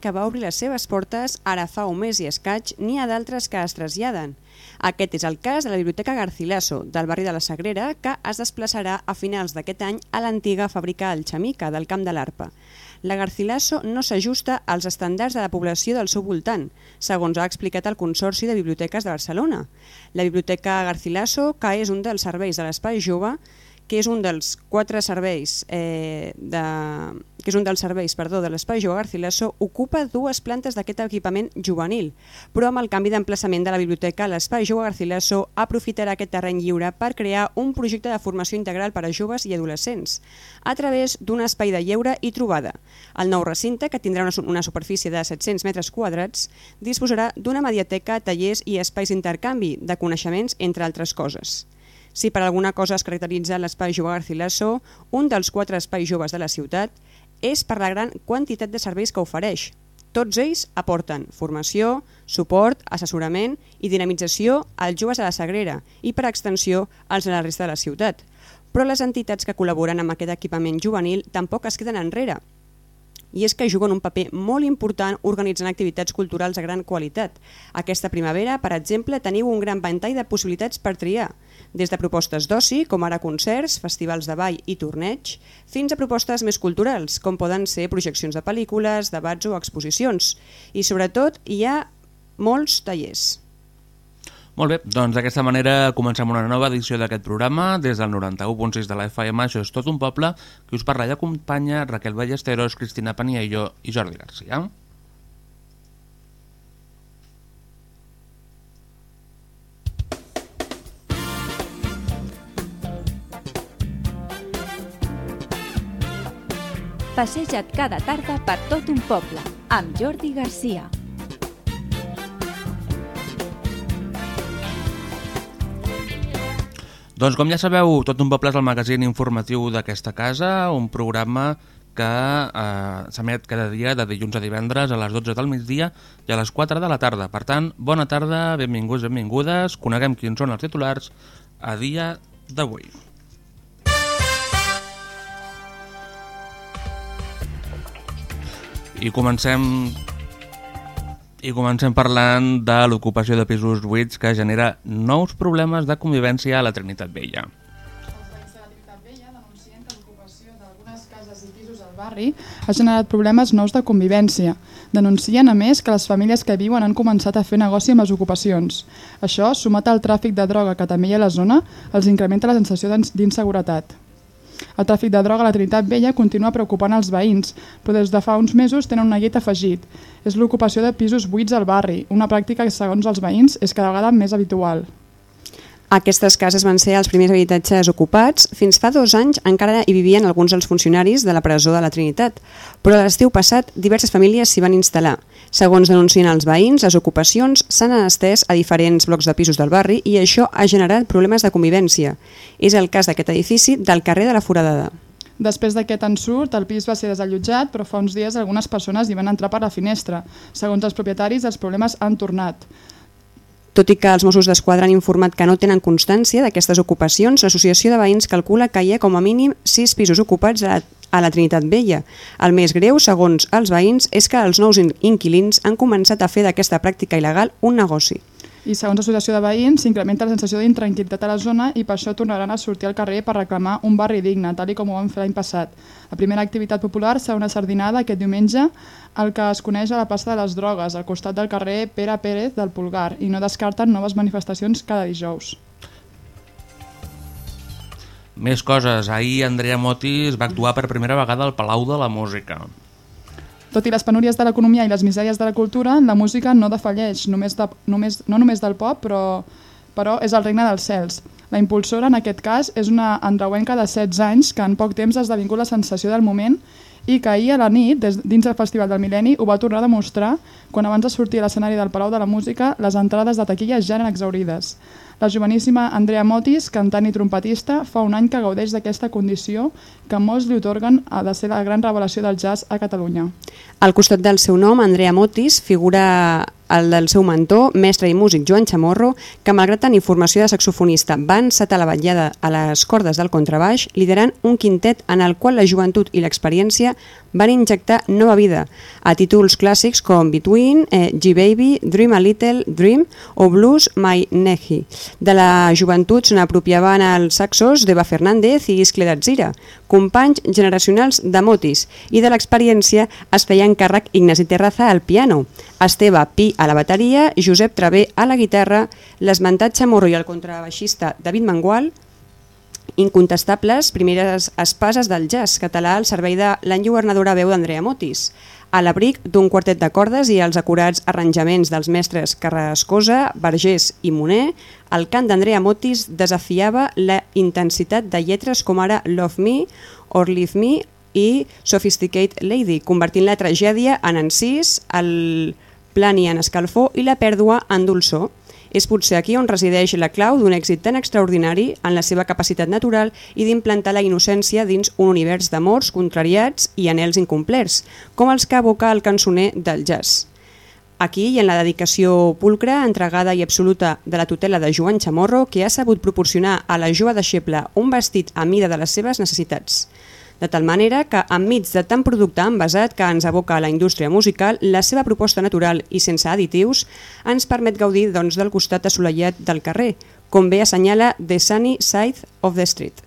que va obrir les seves portes ara fa un mes i escaig, n'hi ha d'altres que es traslladen. Aquest és el cas de la Biblioteca Garcilaso, del barri de la Sagrera, que es desplaçarà a finals d'aquest any a l'antiga fàbrica Alchemica del Camp de l'Arpa. La Garcilaso no s'ajusta als estàndards de la població del seu voltant, segons ha explicat el Consorci de Biblioteques de Barcelona. La Biblioteca Garcilaso, que és un dels serveis de l'Espai Jove, que és un dels quatre serveis eh, de, que és un dels serveis perdó, de l'Espai Jove Garcilaso, ocupa dues plantes d'aquest equipament juvenil, però amb el canvi d'emplaçament de la biblioteca, l'Espai Jove Garcilaso aprofitarà aquest terreny lliure per crear un projecte de formació integral per a joves i adolescents, a través d'un espai de lleure i trobada. El nou recinte, que tindrà una, una superfície de 700 metres quadrats, disposarà d'una mediateca, tallers i espais d'intercanvi de coneixements, entre altres coses. Si per alguna cosa es caracteritza l'Espai Jove Garcilaso, un dels quatre espais joves de la ciutat, és per la gran quantitat de serveis que ofereix. Tots ells aporten formació, suport, assessorament i dinamització als joves de la Sagrera i, per extensió, als de la resta de la ciutat. Però les entitats que col·laboren amb aquest equipament juvenil tampoc es queden enrere i és que juguen un paper molt important organitzant activitats culturals de gran qualitat. Aquesta primavera, per exemple, teniu un gran ventall de possibilitats per triar, des de propostes d'oci, com ara concerts, festivals de ball i torneig, fins a propostes més culturals, com poden ser projeccions de pel·lícules, debats o exposicions. I sobretot hi ha molts tallers. Molt bé, doncs d'aquesta manera comencem una nova edició d'aquest programa des del 91.6 de la FM, això és tot un poble, que us parla i acompanya Raquel Ballesteros, Cristina Paniello i Jordi Garcia. Passeja't cada tarda per tot un poble, amb Jordi Garcia. Doncs com ja sabeu, Tot un poble és el magazín informatiu d'aquesta casa, un programa que eh, s'emet cada dia de dilluns a divendres a les 12 del migdia i a les 4 de la tarda. Per tant, bona tarda, benvinguts, benvingudes, coneguem quins són els titulars a dia d'avui. I comencem i comencem parlant de l'ocupació de pisos buits que genera nous problemes de convivència a la Trinitat Vella. barri ha generat problemes nous de convivència. Denuncien, a més, que les famílies que viuen han començat a fer negoci amb les ocupacions. Això, sumat al tràfic de droga que també hi ha a la zona, els incrementa la sensació d'inseguretat. El tràfic de droga a la Trinitat Vella continua preocupant els veïns, però des de fa uns mesos tenen una guita afegit. És l'ocupació de pisos buits al barri, una pràctica que, segons els veïns, és cada vegada més habitual. Aquestes cases van ser els primers habitatges ocupats. Fins fa dos anys encara hi vivien alguns dels funcionaris de la presó de la Trinitat, però l'estiu passat diverses famílies s'hi van instal·lar. Segons denuncien els veïns, les ocupacions s'han estès a diferents blocs de pisos del barri i això ha generat problemes de convivència. És el cas d'aquest edifici del carrer de la Foradada. Després d'aquest ensurt, el pis va ser desallotjat, però fa uns dies algunes persones hi van entrar per la finestra. Segons els propietaris, els problemes han tornat. Tot i que els Mossos d'Esquadra han informat que no tenen constància d'aquestes ocupacions, l'Associació de Veïns calcula que hi ha com a mínim 6 pisos ocupats a la, a la Trinitat Vella. El més greu, segons els veïns, és que els nous inquilins han començat a fer d'aquesta pràctica il·legal un negoci i segons l'Associació de Veïns s'incrementa la sensació d'intranquil·litat a la zona i per això tornaran a sortir al carrer per reclamar un barri digne, tal com ho van fer l'any passat. La primera activitat popular serà una sardinada aquest diumenge al que es coneix a la plaça de les Drogues, al costat del carrer Pere Pérez del Pulgar, i no descarten noves manifestacions cada dijous. Més coses. Ahir Andrea Motis va actuar per primera vegada al Palau de la Música. Tot i les penúries de l'economia i les misèries de la cultura, la música no defalleix, només de, només, no només del pop, però, però és el regne dels cels. La impulsora, en aquest cas, és una andreuenca de 16 anys que en poc temps ha esdevingut la sensació del moment i que ahir a la nit, des, dins del Festival del Mil·lenni, ho va tornar a demostrar quan abans de sortir a l'escenari del Palau de la Música les entrades de taquilla ja eren exaurides. La joveníssima Andrea Motis, cantant i trompetista, fa un any que gaudeix d'aquesta condició que molts li otorguen a de ser la gran revelació del jazz a Catalunya. Al costat del seu nom, Andrea Motis, figura el del seu mentor, mestre i músic Joan Chamorro, que malgrat tenir formació de saxofonista va encetar la vetllada a les cordes del contrabaix, liderant un quintet en el qual la joventut i l'experiència van injectar nova vida a títols clàssics com Between, eh, G-Baby, Dream a Little, Dream o Blues My Nehi. De la joventut se n'apropiaven els saxos d'Eva Fernández i Iscle d'Atzira, companys generacionals de Motis, i de l'experiència es feia càrrec Ignasi Terraza al piano, Esteve Pi a la bateria, Josep Travé a la guitarra, l'esmentat Chamorro i el contrabaixista David Mangual, incontestables primeres espases del jazz català al servei de l'enlluernadora veu d'Andrea Motis, a l'abric d'un quartet de cordes i els acurats arranjaments dels mestres Carrascosa, Vergés i Moner, el cant d'Andrea Motis desafiava la intensitat de lletres com ara Love Me, Or Leave Me i Sophisticate Lady, convertint la tragèdia en encís, el plani en escalfor i la pèrdua en dolçor. És potser aquí on resideix la clau d'un èxit tan extraordinari en la seva capacitat natural i d'implantar la innocència dins un univers d'amors contrariats i anels incomplerts, com els que aboca el cançoner del jazz. Aquí i en la dedicació pulcra, entregada i absoluta de la tutela de Joan Chamorro, que ha sabut proporcionar a la jove deixeble un vestit a mida de les seves necessitats de tal manera que, enmig de tant producte envasat que ens aboca a la indústria musical, la seva proposta natural i sense additius ens permet gaudir doncs, del costat assolellat del carrer, com bé assenyala The Sunny Side of the Street.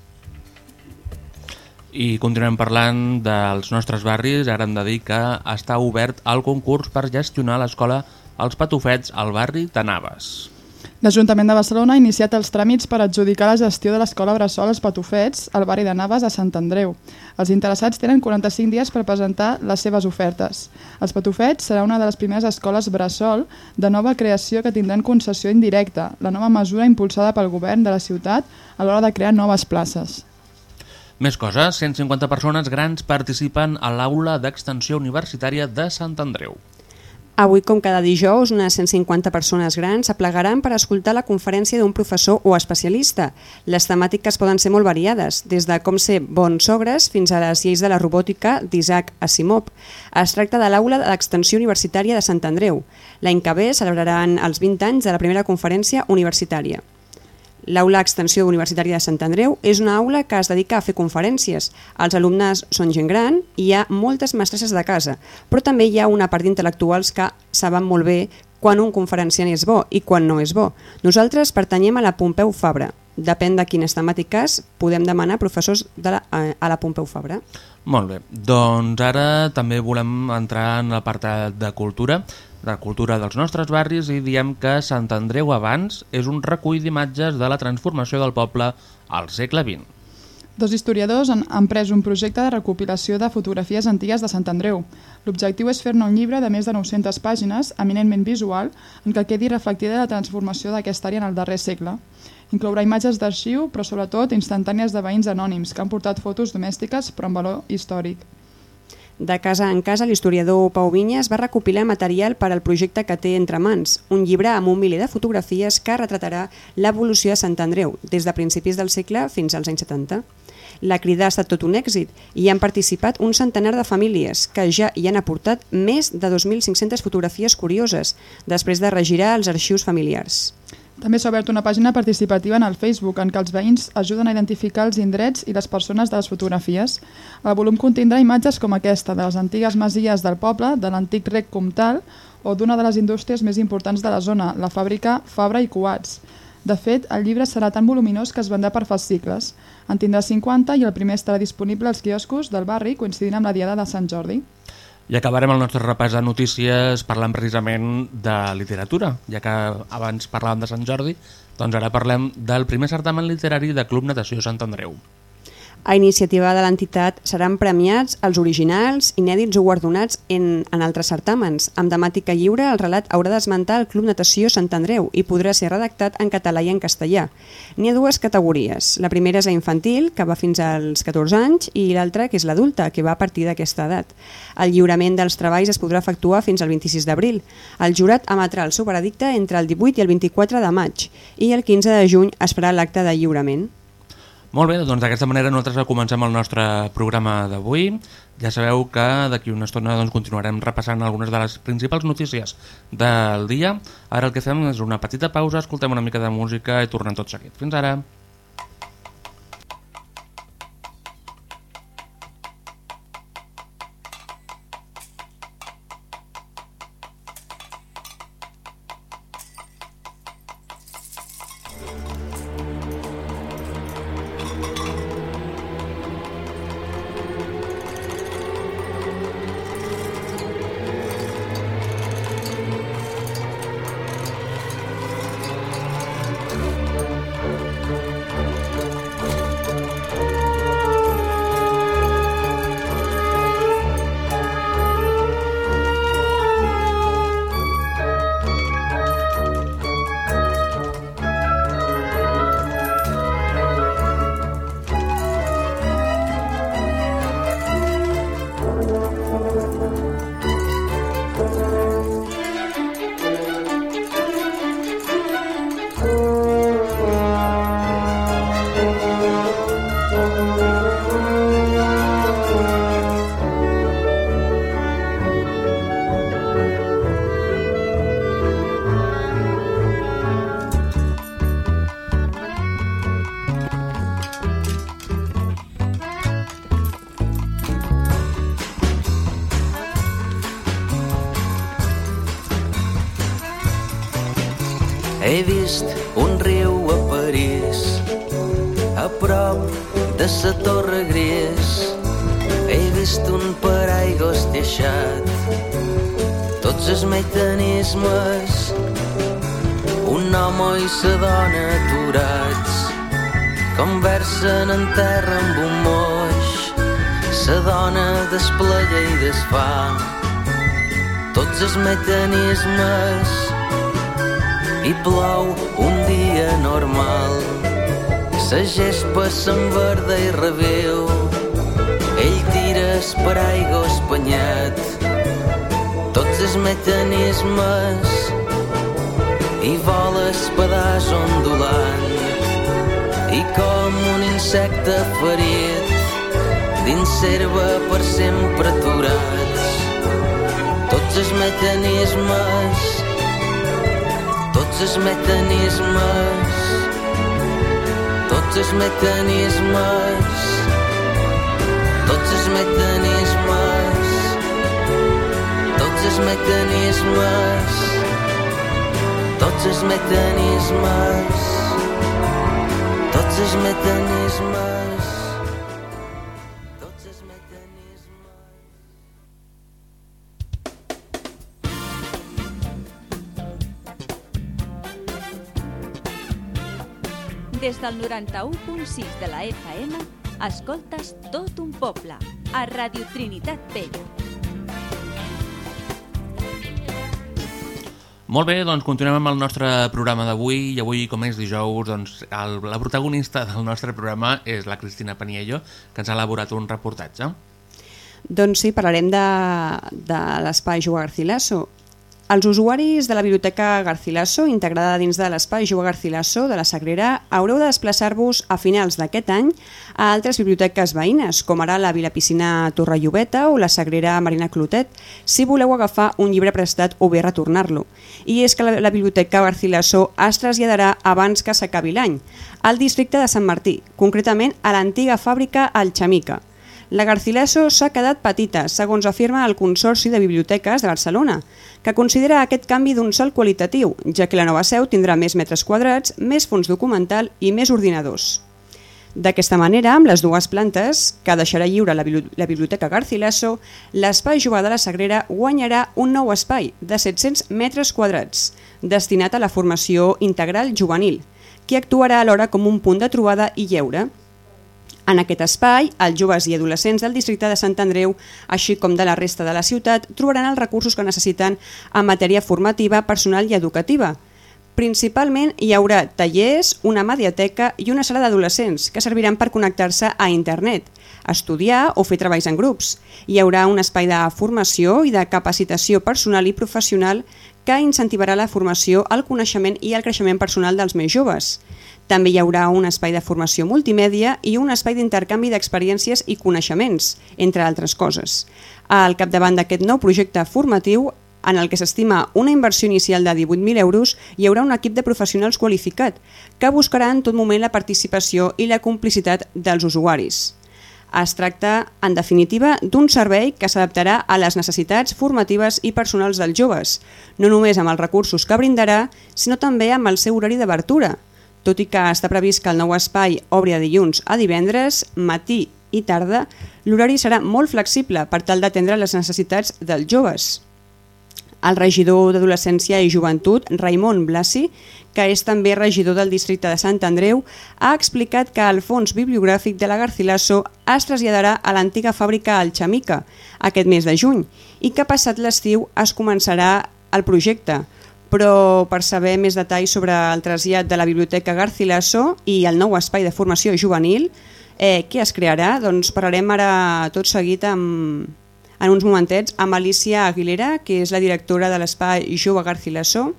I continuem parlant dels nostres barris. Ara hem de dir que està obert el concurs per gestionar l'escola Els Patufets al barri de Naves. L'Ajuntament de Barcelona ha iniciat els tràmits per adjudicar la gestió de l'escola Bressol Els Patufets al barri de Naves a Sant Andreu. Els interessats tenen 45 dies per presentar les seves ofertes. Els Patufets serà una de les primeres escoles Bressol de nova creació que tindran concessió indirecta, la nova mesura impulsada pel govern de la ciutat a l'hora de crear noves places. Més coses, 150 persones grans participen a l'aula d'extensió universitària de Sant Andreu. Avui, com cada dijous, unes 150 persones grans s'aplegaran per escoltar la conferència d'un professor o especialista. Les temàtiques poden ser molt variades, des de com ser bons sogres fins a les lleis de la robòtica d'Isaac Asimov. Es tracta de l'aula d'extensió universitària de Sant Andreu. L'any que ve celebraran els 20 anys de la primera conferència universitària. L'aula Extensió Universitària de Sant Andreu és una aula que es dedica a fer conferències. Els alumnes són gent gran i hi ha moltes mestresses de casa, però també hi ha una part d'intel·lectuals que saben molt bé quan un conferenciant és bo i quan no és bo. Nosaltres pertanyem a la Pompeu Fabra. Depèn de quines temàtiques podem demanar professors de la, a la Pompeu Fabra. Molt bé, doncs ara també volem entrar en la part de cultura de cultura dels nostres barris i diem que Sant Andreu abans és un recull d'imatges de la transformació del poble al segle XX. Dos historiadors han, han pres un projecte de recopilació de fotografies antigues de Sant Andreu. L'objectiu és fer-ne un llibre de més de 900 pàgines, eminentment visual, en què quedi reflectida la transformació d'aquesta àrea en el darrer segle. Inclourà imatges d'arxiu, però sobretot instantànies de veïns anònims que han portat fotos domèstiques però amb valor històric. De casa en casa, l'historiador Pau Vinyes va recopilar material per al projecte que té entre mans, un llibre amb un miler de fotografies que retratarà l'evolució de Sant Andreu, des de principis del segle fins als anys 70. La crida ha estat tot un èxit i han participat un centenar de famílies que ja hi han aportat més de 2.500 fotografies curioses després de regirar els arxius familiars. També s'ha obert una pàgina participativa en el Facebook en què els veïns ajuden a identificar els indrets i les persones de les fotografies. El volum contindrà imatges com aquesta de les antigues masies del poble, de l'antic rec comtal o d'una de les indústries més importants de la zona, la fàbrica Fabra i Coats. De fet, el llibre serà tan voluminós que es vendrà per fascicles. En tindrà 50 i el primer estarà disponible als quioscos del barri coincidint amb la Diada de Sant Jordi. I acabarem el nostre repàs de notícies parlant precisament de literatura, ja que abans parlàvem de Sant Jordi, doncs ara parlem del primer certamen literari de Club Natació Sant Andreu. A iniciativa de l'entitat seran premiats els originals, inèdits o guardonats en, en altres certàmens. Amb temàtica lliure, el relat haurà d'esmentar el Club Natació Sant Andreu i podrà ser redactat en català i en castellà. N'hi ha dues categories. La primera és la infantil, que va fins als 14 anys, i l'altra, que és l'adulta, que va a partir d'aquesta edat. El lliurament dels treballs es podrà efectuar fins al 26 d'abril. El jurat emetrà el seu veredicte entre el 18 i el 24 de maig i el 15 de juny es farà l'acte de lliurament. Molt bé, doncs d'aquesta manera nosaltres comencem el nostre programa d'avui. Ja sabeu que d'aquí una estona doncs, continuarem repassant algunes de les principals notícies del dia. Ara el que fem és una petita pausa, escoltem una mica de música i tornem tot seguit. Fins ara! Dona aturats, conversen en terra amb un moix, sa dona desplega i desfà, tots els mecanismes, i plou un dia normal. Sa gespa s'enverda i reviu, ell tira per aigua espanyat. Tots els mecanismes i voles pedaç ondulant i com un insecte ferit dins serva per sempre aturats. Tots els mecanismes tots els mecanismes tots els mecanismes tots els mecanismes tots els mecanismes tots els mecanismes. Tots els mecanismes. Des del 91.6 de la FM, escoltes tot un poble, a Radio Trinitat Vella. Molt bé, doncs continuem amb el nostre programa d'avui i avui, com és dijous, doncs, el, la protagonista del nostre programa és la Cristina Paniello, que ens ha elaborat un reportatge. Doncs sí, parlarem de, de l'espai Juga Garcilaso. Els usuaris de la Biblioteca Garcilaso, integrada dins de l'espai Juga Garcilaso de la Sagrera, haureu de desplaçar-vos a finals d'aquest any a altres biblioteques veïnes, com ara la Vila Piscina Torre Llobeta o la Sagrera Marina Clotet, si voleu agafar un llibre prestat o bé retornar-lo. I és que la, la Biblioteca Garcilaso es traslladarà abans que s'acabi l'any, al districte de Sant Martí, concretament a l'antiga fàbrica Alchamica. La Garcilaso s'ha quedat petita, segons afirma el Consorci de Biblioteques de Barcelona, que considera aquest canvi d'un salt qualitatiu, ja que la nova seu tindrà més metres quadrats, més fons documental i més ordinadors. D'aquesta manera, amb les dues plantes, que deixarà lliure la, la Biblioteca Garcilaso, l'espai Jove de la Sagrera guanyarà un nou espai de 700 metres quadrats, destinat a la formació integral juvenil, que actuarà alhora com un punt de trobada i lleure, en aquest espai, els joves i adolescents del districte de Sant Andreu, així com de la resta de la ciutat, trobaran els recursos que necessiten en matèria formativa, personal i educativa. Principalment hi haurà tallers, una mediateca i una sala d'adolescents que serviran per connectar-se a internet, estudiar o fer treballs en grups. Hi haurà un espai de formació i de capacitació personal i professional que incentivarà la formació, el coneixement i el creixement personal dels més joves. També hi haurà un espai de formació multimèdia i un espai d'intercanvi d'experiències i coneixements, entre altres coses. Al capdavant d'aquest nou projecte formatiu en el que s'estima una inversió inicial de 18.000 euros, hi haurà un equip de professionals qualificat que buscarà en tot moment la participació i la complicitat dels usuaris. Es tracta, en definitiva, d'un servei que s'adaptarà a les necessitats formatives i personals dels joves, no només amb els recursos que brindarà, sinó també amb el seu horari d'obertura. Tot i que està previst que el nou espai obri a dilluns a divendres, matí i tarda, l'horari serà molt flexible per tal d'atendre les necessitats dels joves. El regidor d'Adolescència i Joventut, Raimon Blasi, que és també regidor del districte de Sant Andreu, ha explicat que el fons bibliogràfic de la Garcilaso es traslladarà a l'antiga fàbrica Alchamica aquest mes de juny i que passat l'estiu es començarà el projecte. Però per saber més detalls sobre el trasllat de la Biblioteca Garcilaso i el nou espai de formació juvenil, eh, què es crearà? Doncs parlarem ara tot seguit amb, en uns momentets amb Alicia Aguilera, que és la directora de l'espai Jove Garcilaso.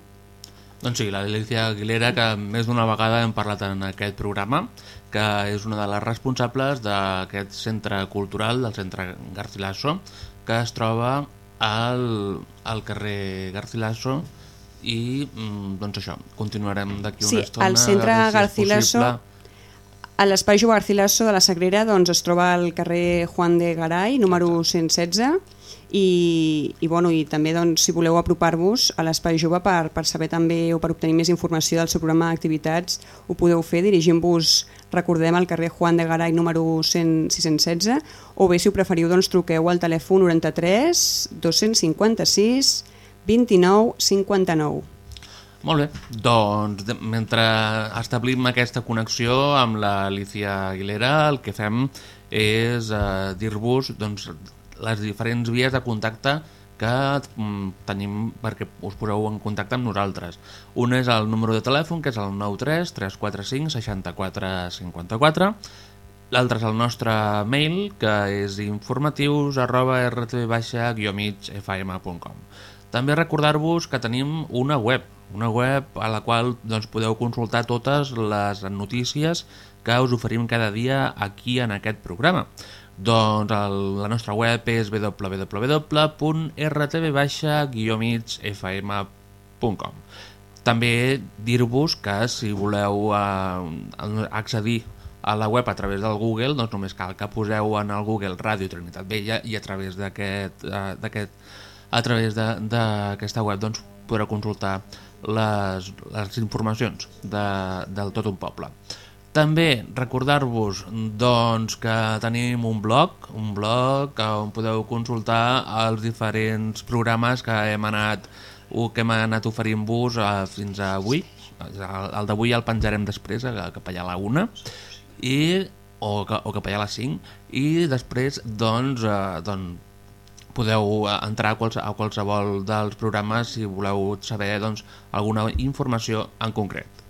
Doncs sí, l'Alicia Aguilera, que més d'una vegada hem parlat en aquest programa, que és una de les responsables d'aquest centre cultural, del centre Garcilaso, que es troba al, al carrer Garcilaso i mm, doncs això, continuarem d'aquí una sí, estona. Sí, el centre Garcilaso a l'espai Joan Garcilaso de la Sagrera doncs, es troba al carrer Juan de Garay, número 116, i, i, bueno, i també doncs, si voleu apropar-vos a l'Espai Jove per, per saber també o per obtenir més informació del seu programa d'activitats, ho podeu fer dirigint-vos, recordem, al carrer Juan de Garay número 100, 616, o bé si ho preferiu doncs, truqueu al telèfon 93 256 29 59. Molt bé, doncs mentre establim aquesta connexió amb l'Alicia Aguilera, el que fem és eh, dir-vos doncs, les diferents vies de contacte que mm, tenim perquè us poseu en contacte amb nosaltres. Un és el número de telèfon, que és el 93 345 64 54, l'altre és el nostre mail, que és informatius arroba rtv-migfm.com. També recordar-vos que tenim una web, una web a la qual doncs, podeu consultar totes les notícies que us oferim cada dia aquí en aquest programa. Doncs el, la nostra web és www.rtv-migfm.com També dir-vos que si voleu eh, accedir a la web a través del Google, doncs només cal que poseu en el Google Ràdio Trinitat Vella i a través d'aquest eh, a través d'aquesta web doncs, podreu consultar les, les informacions de, del tot un poble. També recordar-vos doncs, que tenim un blog, un blog on podeu consultar els diferents programes que hem anat que hem anat oferint-vos uh, fins a avui. El, el d'avui el penjarem després, cap allà a la una, i, o, o cap allà a les 5, i després doncs, uh, doncs podeu eh, entrar a, quals, a qualsevol dels programes si voleu saber doncs, alguna informació en concret.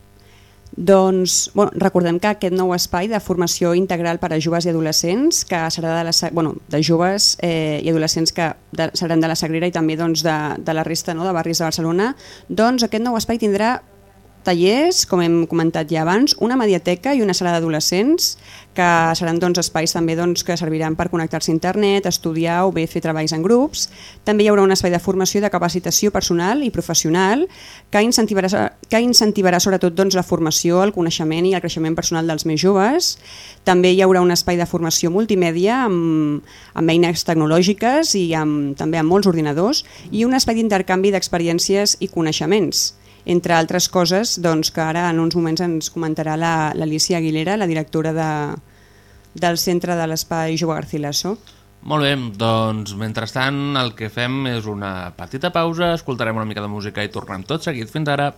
Doncs bueno, recordem que aquest nou espai de formació integral per a joves i adolescents, que serà de, la, bueno, de joves eh, i adolescents que de, seran de la Sagrera i també doncs, de, de la resta no, de barris de Barcelona, doncs aquest nou espai tindrà tallers, com hem comentat ja abans, una mediateca i una sala d'adolescents, que seran doncs, espais també doncs, que serviran per connectar-se a internet, estudiar o bé fer treballs en grups. També hi haurà un espai de formació i de capacitació personal i professional que incentivarà, que incentivarà sobretot doncs, la formació, el coneixement i el creixement personal dels més joves. També hi haurà un espai de formació multimèdia amb, amb eines tecnològiques i amb, també amb molts ordinadors i un espai d'intercanvi d'experiències i coneixements entre altres coses doncs, que ara en uns moments ens comentarà l'Alicia la, Aguilera, la directora de, del Centre de l'Espai Jove Garcilaso. Molt bé, doncs mentrestant el que fem és una petita pausa, escoltarem una mica de música i tornem tot seguit. Fins ara!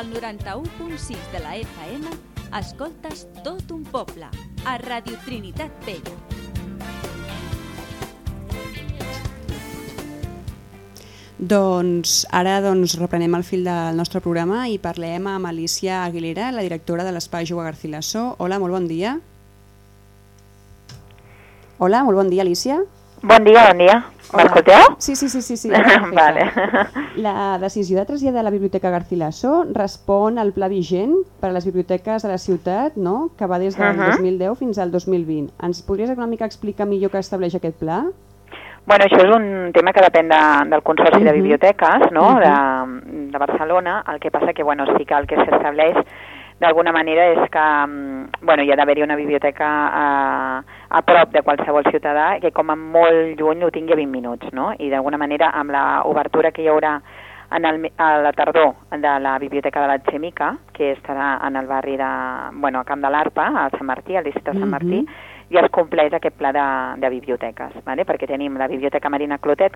Del 91.6 de la FM, escoltes tot un poble, a Radio Trinitat Vella. Doncs ara doncs, reprenem el fil del nostre programa i parlem amb Alicia Aguilera, la directora de l'Espai Juga Garcilaso. Hola, molt bon dia. Hola, molt bon dia, Alicia. Bon dia, bon dia. M'escolteu? Sí, sí, sí, sí. sí vale. La decisió de traslladar la Biblioteca Garcilaso respon al pla vigent per a les biblioteques de la ciutat, no? que va des del Mhm. 2010 fins al 2020. Ens podries una mica explicar millor què estableix aquest pla? Bueno, això és un tema que depèn de, del Consorci de Mhm. Biblioteques no? Mhm. de, de Barcelona. El que passa que bueno, sí que el que s'estableix d'alguna manera és que mm, bueno, hi ha d'haver-hi una biblioteca a, a prop de qualsevol ciutadà que com a molt lluny ho tingui a 20 minuts. No? I d'alguna manera amb l'obertura que hi haurà en el, a la tardor de la Biblioteca de la Xemica, que estarà en el barri de, bueno, a Camp de l'Arpa, a Sant Martí, al districte de Sant Martí, Mhm. ja es compleix aquest pla de, de biblioteques, vale? perquè tenim la Biblioteca Marina Clotet,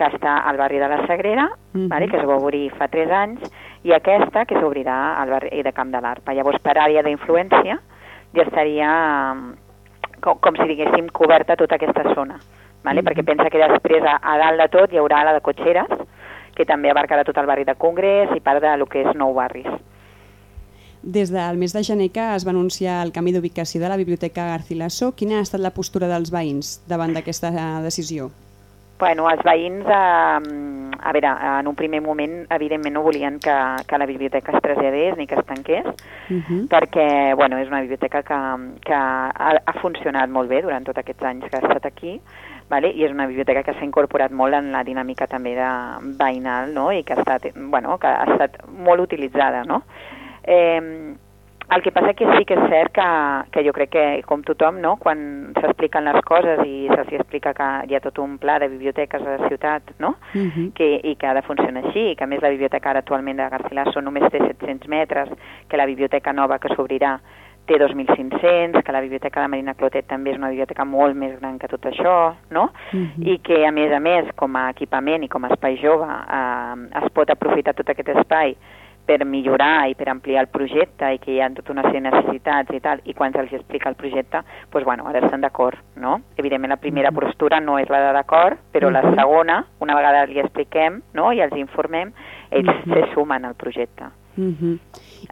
que està al barri de la Sagrera, Mhm. vale? que es va obrir fa 3 anys, i aquesta que s'obrirà al barri de Camp de l'Arpa. Llavors, per àrea d'influència, ja estaria mm, com, com si diguéssim coberta tota aquesta zona, vale? Mhm. perquè pensa que després a, a dalt de tot hi haurà la de Cotxeres, que també abarcarà tot el barri de Congrés i part de lo que és Nou Barris. Des del mes de gener que es va anunciar el canvi d'ubicació de la Biblioteca Garcilaso, quina ha estat la postura dels veïns davant d'aquesta eh, decisió? Bueno, els veïns, eh, a veure, en un primer moment, evidentment no volien que, que la biblioteca es traslladés ni que es tanqués, Uh -huh. perquè bueno, és una biblioteca que, que ha, ha funcionat molt bé durant tots aquests anys que ha estat aquí, vale? i és una biblioteca que s'ha incorporat molt en la dinàmica també de veïnal no? i que ha, estat, bueno, que ha estat molt utilitzada. No? Eh, el que passa que sí que és cert que, que jo crec que, com tothom, no? quan s'expliquen les coses i se'ls explica que hi ha tot un pla de biblioteques a la ciutat, no? Uh -huh. que, i que ha de funcionar així, que a més la biblioteca ara actualment de Garcilaso només té 700 metres, que la biblioteca nova que s'obrirà té 2.500, que la biblioteca de Marina Clotet també és una biblioteca molt més gran que tot això, no? Mhm. I que a més a més, com a equipament i com a espai jove, eh, es pot aprofitar tot aquest espai per millorar i per ampliar el projecte i que hi ha tota una sèrie de necessitats i tal, i quan se'ls explica el projecte, doncs bueno, ara estan d'acord, no? Evidentment la primera postura no és la de d'acord, però la segona, una vegada li expliquem no? i els informem, ells Mhm. se sumen al projecte. Uh -huh.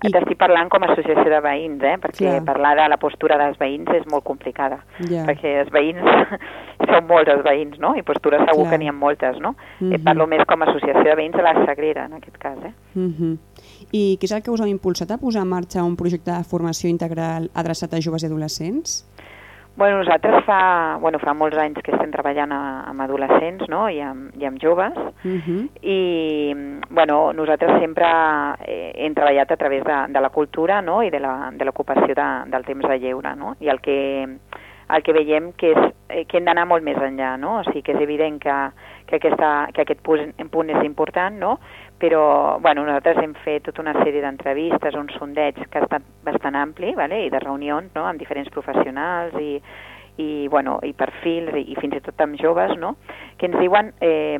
I... T'estic parlant com a associació de veïns, eh? perquè Clar. parlar de la postura dels veïns és molt complicada, Ja. perquè els veïns són molts els veïns, no? i postures segur Clar. que n'hi ha moltes, no? Mhm. Eh, parlo més com a associació de veïns de la Sagrera, en aquest cas. Eh? Uh -huh. I què és el que us ha impulsat a posar en marxa un projecte de formació integral adreçat a joves i adolescents? Bueno, nosaltres fa, bueno, fa molts anys que estem treballant a, amb adolescents no? I, amb, i amb joves Uh -huh. i bueno, nosaltres sempre eh, hem treballat a través de, de la cultura no? i de la- de l'ocupació de, del temps de lleure no? i el que, el que veiem que, és, eh, que hem d'anar molt més enllà, no? o sigui que és evident que, que, aquesta, que aquest punt, punt és important, no? però bueno, nosaltres hem fet tota una sèrie d'entrevistes, un sondeig que ha estat bastant ampli vale? i de reunions no? amb diferents professionals i, i, bueno, i perfils i, i fins i tot amb joves, no? que ens diuen eh,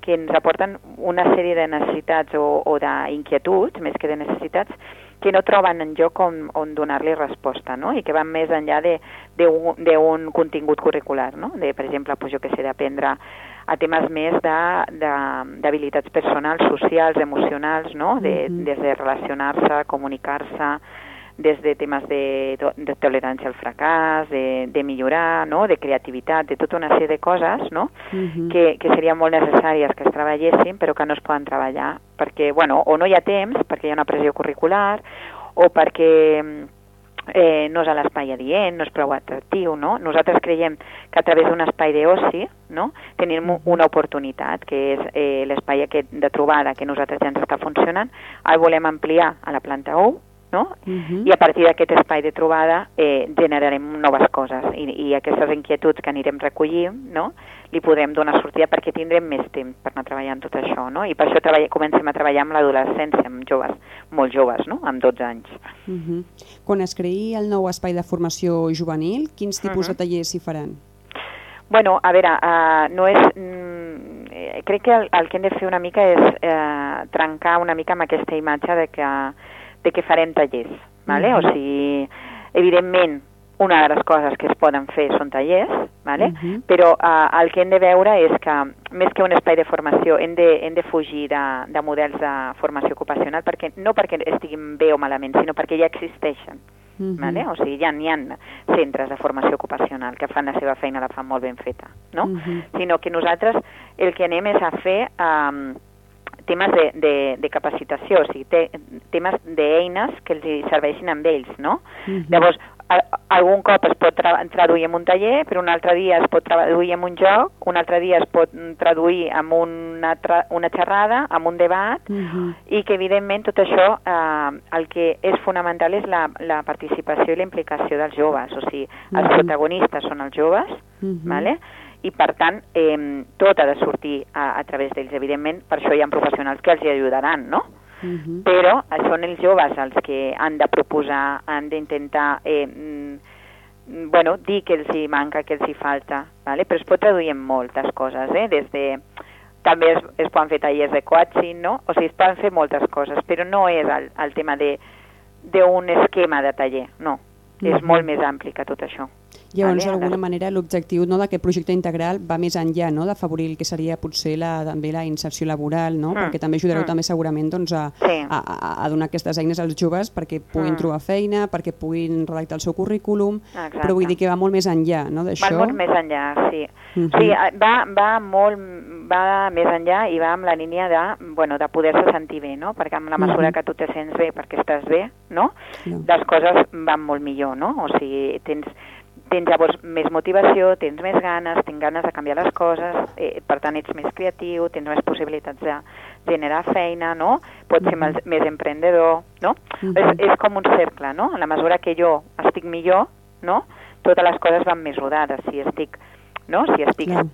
que ens aporten una sèrie de necessitats o, o d'inquietuds, més que de necessitats, que no troben en lloc on, on donar-li resposta, no? i que van més enllà de- d'un contingut curricular, no? de, per exemple, pues, jo que sé, d'aprendre a temes més d'habilitats personals, socials, emocionals, no? de, des de relacionar-se, comunicar-se, des de temes de, de tolerància al fracàs, de, de millorar, no? de creativitat, de tota una sèrie de coses no? Uh -huh. que, que serien molt necessàries que es treballessin però que no es poden treballar perquè, bueno, o no hi ha temps, perquè hi ha una pressió curricular, o perquè mm, eh, no és a l'espai adient, no és prou atractiu, no? Nosaltres creiem que a través d'un espai d'oci, no?, tenim u- una oportunitat, que és eh, l'espai aquest de trobada que nosaltres ja ens està funcionant, el volem ampliar a la planta 1, no? Uh -huh. i a partir d'aquest espai de trobada eh, generarem noves coses i, i aquestes inquietuds que anirem recollint no? li podrem donar sortida perquè tindrem més temps per anar treballant tot això no? i per això treball, comencem a treballar amb l'adolescència, amb joves, molt joves, no? amb 12 anys. Uh -huh. Quan es creï el nou espai de formació juvenil, quins tipus Mhm. de tallers s'hi faran? Bueno, a veure, uh, no és... Mm, eh, crec que el, el que hem de fer una mica és eh, trencar una mica amb aquesta imatge de que, de que farem tallers, ¿vale? Mm -hmm. o sigui, evidentment, una de les coses que es poden fer són tallers, ¿vale? Uh -huh. però uh, el que hem de veure és que, més que un espai de formació, hem de, hem de fugir de, de models de formació ocupacional, perquè no perquè estiguin bé o malament, sinó perquè ja existeixen. Uh -huh. vale? O sigui, ja n'hi ha centres de formació ocupacional que fan la seva feina, la fan molt ben feta, no? Uh -huh. Sinó que nosaltres el que anem és a fer um, temes de, de, de capacitació, o sigui, te, temes d'eines que els serveixin amb ells, no? Uh -huh. Llavors, algun cop es pot tra traduir en un taller, però un altre dia es pot traduir en un joc, un altre dia es pot traduir en una, tra una xerrada, en un debat, uh -huh. i que evidentment tot això eh, el que és fonamental és la, la participació i la implicació dels joves, o sigui, els uh -huh. protagonistes són els joves, uh -huh. ¿vale? I per tant eh, tot ha de sortir a, a través d'ells, evidentment, per això hi ha professionals que els hi ajudaran, no? Uh -huh. però són els joves els que han de proposar, han d'intentar eh, mm, bueno, dir que els hi manca, que els hi falta, ¿vale? però es pot traduir en moltes coses, eh? des de també es, es poden fer tallers de coaching, no? O sigui, es poden fer moltes coses, però no és el, el tema d'un esquema de taller, no. Uh -huh. És molt més ampli que tot això. Llavors, d'alguna manera, l'objectiu no, d'aquest projecte integral va més enllà no, d'afavorir el que seria potser la, també la inserció laboral, no? Mm. perquè també ajudareu mm. també segurament doncs, a, sí. a, a, a donar aquestes eines als joves perquè puguin mm. trobar feina, perquè puguin redactar el seu currículum, Exacte. però vull dir que va molt més enllà no, d'això. Va molt més enllà, sí. Mm -hmm. sí va, va molt va més enllà i va amb la línia de, bueno, de poder-se sentir bé, no? perquè amb la mesura mm -hmm. que tu te sents bé perquè estàs bé, no? no. les coses van molt millor, no? o sigui, tens tens llavors més motivació, tens més ganes, tens ganes de canviar les coses, eh, per tant ets més creatiu, tens més possibilitats de generar feina, no? Pots ser més, més emprendedor, no? Uh -huh. és, és com un cercle, no? A la mesura que jo estic millor, no? Totes les coses van més rodades. Si estic no? Si estic, yeah.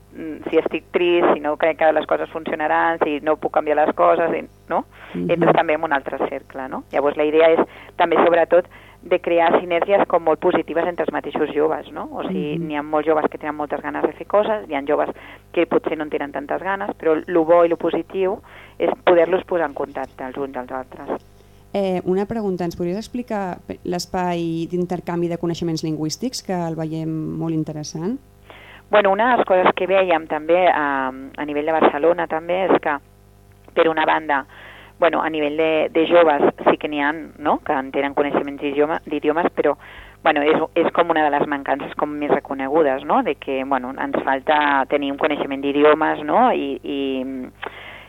si estic trist, si no crec que les coses funcionaran, si no puc canviar les coses, no? Uh -huh. Entres també en un altre cercle, no? Llavors la idea és també sobretot de crear sinergies com molt positives entre els mateixos joves, no? O sigui, mm -hmm. n'hi ha molts joves que tenen moltes ganes de fer coses, hi ha joves que potser no en tenen tantes ganes, però el bo i el positiu és poder-los posar en contacte els uns dels altres. Eh, una pregunta, ens podries explicar l'espai d'intercanvi de coneixements lingüístics, que el veiem molt interessant? Bueno, una de les coses que veiem també a, a nivell de Barcelona també és que, per una banda, bueno, a nivell de, de joves sí que n'hi ha, no?, que en tenen coneixements d'idiomes, però bueno, és, és com una de les mancances com més reconegudes, no?, de que, bueno, ens falta tenir un coneixement d'idiomes, no?, i, i,